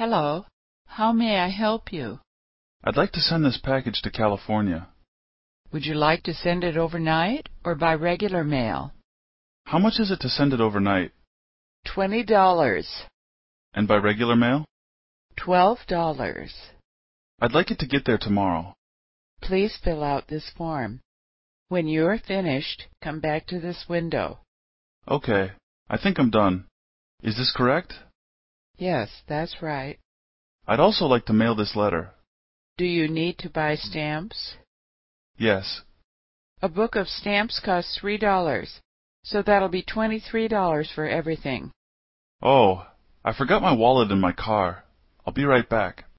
Hello. How may I help you? I'd like to send this package to California. Would you like to send it overnight or by regular mail? How much is it to send it overnight? Twenty dollars. And by regular mail? Twelve dollars. I'd like it to get there tomorrow. Please fill out this form. When you are finished, come back to this window. Okay. I think I'm done. Is this correct? Yes, that's right. I'd also like to mail this letter. Do you need to buy stamps? Yes. A book of stamps costs three dollars, so that'll be twenty-three dollars for everything. Oh, I forgot my wallet in my car. I'll be right back.